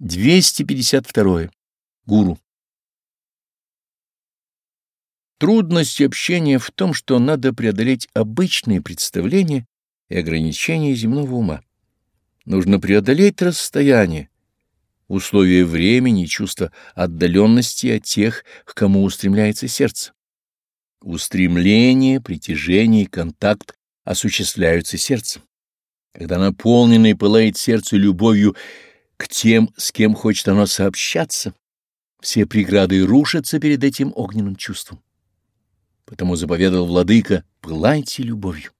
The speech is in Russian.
252. Гуру. Трудность общения в том, что надо преодолеть обычные представления и ограничения земного ума. Нужно преодолеть расстояние, условия времени и чувство отдаленности от тех, к кому устремляется сердце. Устремление, притяжение и контакт осуществляются сердцем. Когда наполненное пылает сердце любовью к тем, с кем хочет оно сообщаться, все преграды рушатся перед этим огненным чувством. Потому заповедал владыка «пылайте любовью».